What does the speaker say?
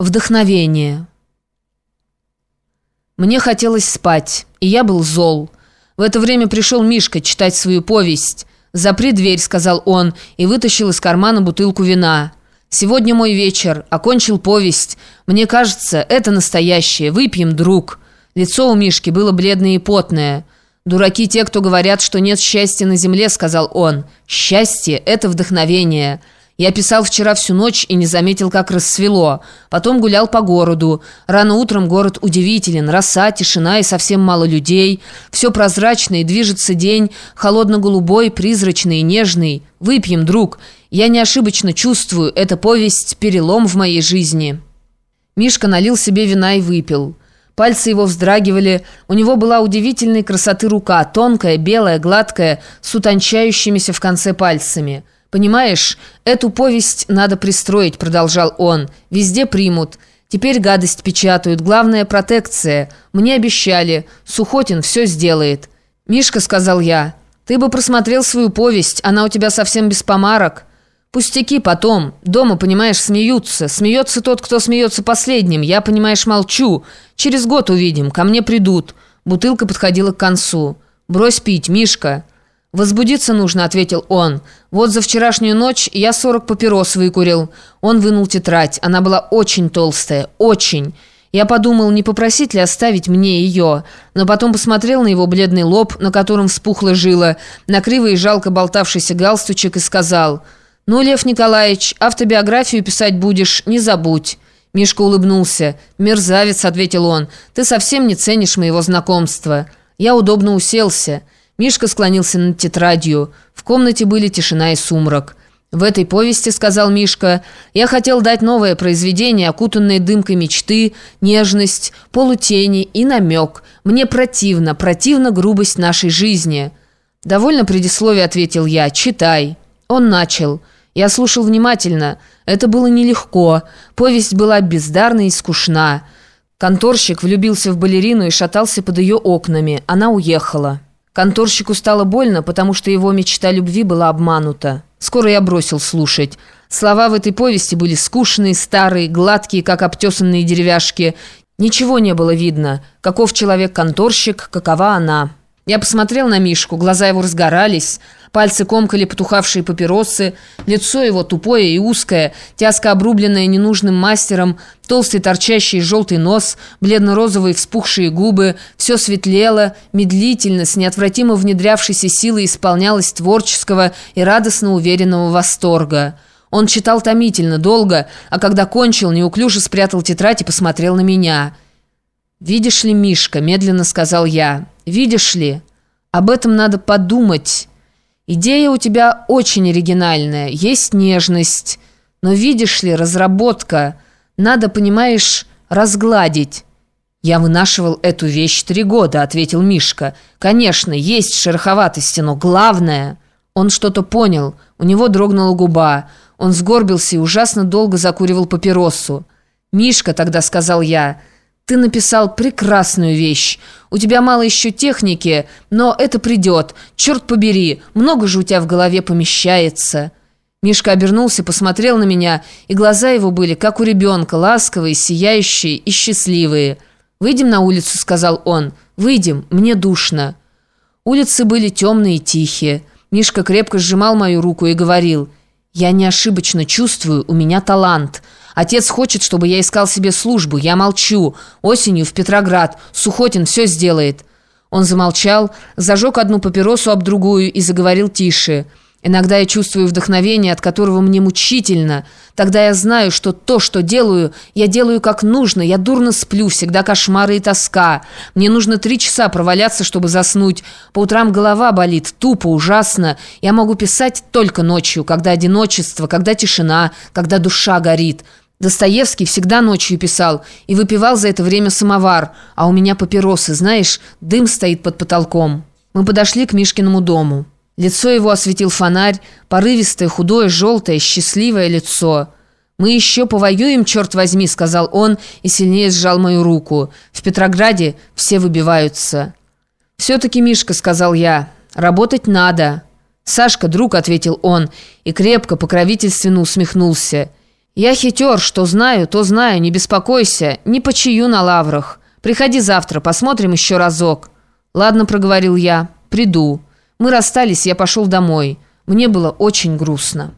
Вдохновение. Мне хотелось спать, и я был зол. В это время пришел Мишка читать свою повесть. «Запри дверь», — сказал он, и вытащил из кармана бутылку вина. «Сегодня мой вечер. Окончил повесть. Мне кажется, это настоящее. Выпьем, друг». Лицо у Мишки было бледное и потное. «Дураки те, кто говорят, что нет счастья на земле», — сказал он. «Счастье — это вдохновение». Я писал вчера всю ночь и не заметил, как рассвело. Потом гулял по городу. Рано утром город удивителен. Роса, тишина и совсем мало людей. Все прозрачно и движется день. Холодно-голубой, призрачный и нежный. Выпьем, друг. Я не ошибочно чувствую, эта повесть – перелом в моей жизни». Мишка налил себе вина и выпил. Пальцы его вздрагивали, у него была удивительной красоты рука, тонкая, белая, гладкая, с утончающимися в конце пальцами – «Понимаешь, эту повесть надо пристроить», — продолжал он. «Везде примут. Теперь гадость печатают. Главная протекция. Мне обещали. Сухотин все сделает». «Мишка», — сказал я, — «ты бы просмотрел свою повесть. Она у тебя совсем без помарок». «Пустяки потом. Дома, понимаешь, смеются. Смеется тот, кто смеется последним. Я, понимаешь, молчу. Через год увидим. Ко мне придут». Бутылка подходила к концу. «Брось пить, Мишка». «Возбудиться нужно», — ответил он. «Вот за вчерашнюю ночь я сорок папирос выкурил». Он вынул тетрадь. Она была очень толстая. Очень. Я подумал, не попросить ли оставить мне ее, но потом посмотрел на его бледный лоб, на котором вспухла жила, на кривый и жалко болтавшийся галстучек и сказал, «Ну, Лев Николаевич, автобиографию писать будешь, не забудь». Мишка улыбнулся. «Мерзавец», — ответил он, — «ты совсем не ценишь моего знакомства». Я удобно уселся. Мишка склонился над тетрадью. В комнате были тишина и сумрак. «В этой повести, — сказал Мишка, — я хотел дать новое произведение, окутанное дымкой мечты, нежность, полутени и намек. Мне противно, противно грубость нашей жизни». «Довольно предисловие», — ответил я. «Читай». Он начал. Я слушал внимательно. Это было нелегко. Повесть была бездарна и скучна. Конторщик влюбился в балерину и шатался под ее окнами. Она уехала. Конторщику стало больно, потому что его мечта любви была обманута. Скоро я бросил слушать. Слова в этой повести были скучные, старые, гладкие, как обтесанные деревяшки. Ничего не было видно. Каков человек-конторщик, какова она. Я посмотрел на Мишку, глаза его разгорались, пальцы комкали потухавшие папиросы, лицо его тупое и узкое, тяжко обрубленное ненужным мастером, толстый торчащий желтый нос, бледно-розовые вспухшие губы, все светлело, медлительно, с неотвратимо внедрявшейся силой исполнялось творческого и радостно уверенного восторга. Он читал томительно, долго, а когда кончил, неуклюже спрятал тетрадь и посмотрел на меня. «Видишь ли, Мишка», — медленно сказал я, — «видишь ли, об этом надо подумать». Идея у тебя очень оригинальная, есть нежность. Но видишь ли, разработка. Надо, понимаешь, разгладить. «Я вынашивал эту вещь три года», — ответил Мишка. «Конечно, есть шероховатости, но главное...» Он что-то понял, у него дрогнула губа. Он сгорбился и ужасно долго закуривал папиросу. «Мишка», — тогда сказал я, — ты написал прекрасную вещь. У тебя мало еще техники, но это придет. Черт побери, много же у тебя в голове помещается». Мишка обернулся, посмотрел на меня, и глаза его были, как у ребенка, ласковые, сияющие и счастливые. «Выйдем на улицу», — сказал он. «Выйдем, мне душно». Улицы были темные и тихие. Мишка крепко сжимал мою руку и говорил, «Я не ошибочно чувствую, у меня талант». Отец хочет, чтобы я искал себе службу. Я молчу. Осенью в Петроград. Сухотин все сделает». Он замолчал, зажег одну папиросу об другую и заговорил тише. «Иногда я чувствую вдохновение, от которого мне мучительно. Тогда я знаю, что то, что делаю, я делаю как нужно. Я дурно сплю, всегда кошмары и тоска. Мне нужно три часа проваляться, чтобы заснуть. По утрам голова болит, тупо, ужасно. Я могу писать только ночью, когда одиночество, когда тишина, когда душа горит». Достоевский всегда ночью писал и выпивал за это время самовар, а у меня папиросы, знаешь, дым стоит под потолком. Мы подошли к Мишкиному дому. Лицо его осветил фонарь, порывистое, худое, желтое, счастливое лицо. «Мы еще повоюем, черт возьми», — сказал он и сильнее сжал мою руку. «В Петрограде все выбиваются». «Все-таки, Мишка», — сказал я, — «работать надо». «Сашка, друг», — ответил он, и крепко, покровительственно усмехнулся. «Я хитер, что знаю, то знаю, не беспокойся, не почию на лаврах. Приходи завтра, посмотрим еще разок». «Ладно», — проговорил я, — «приду». Мы расстались, я пошел домой. Мне было очень грустно.